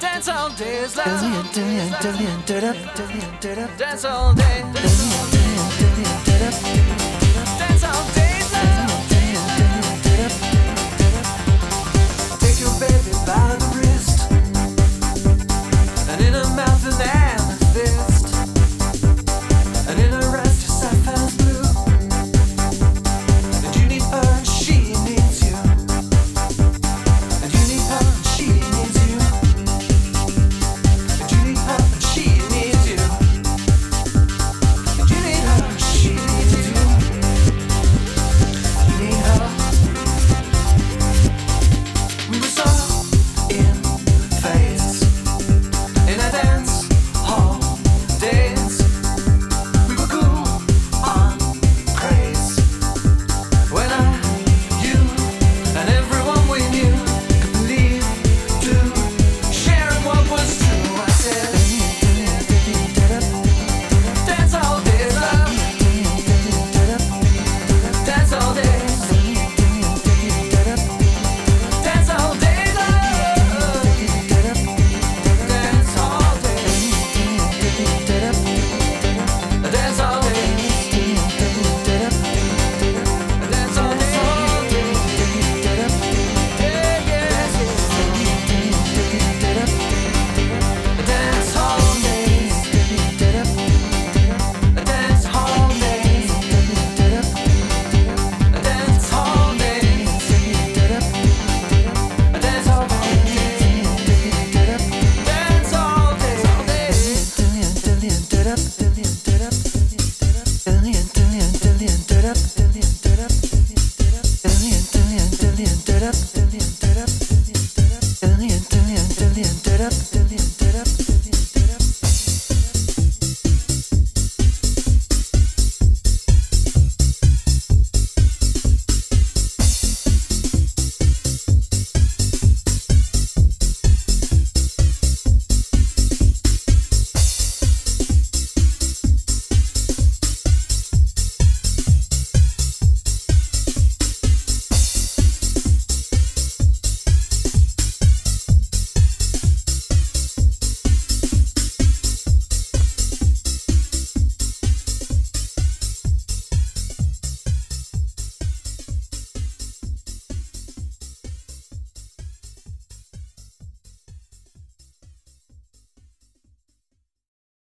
Dance all love. Dance all day.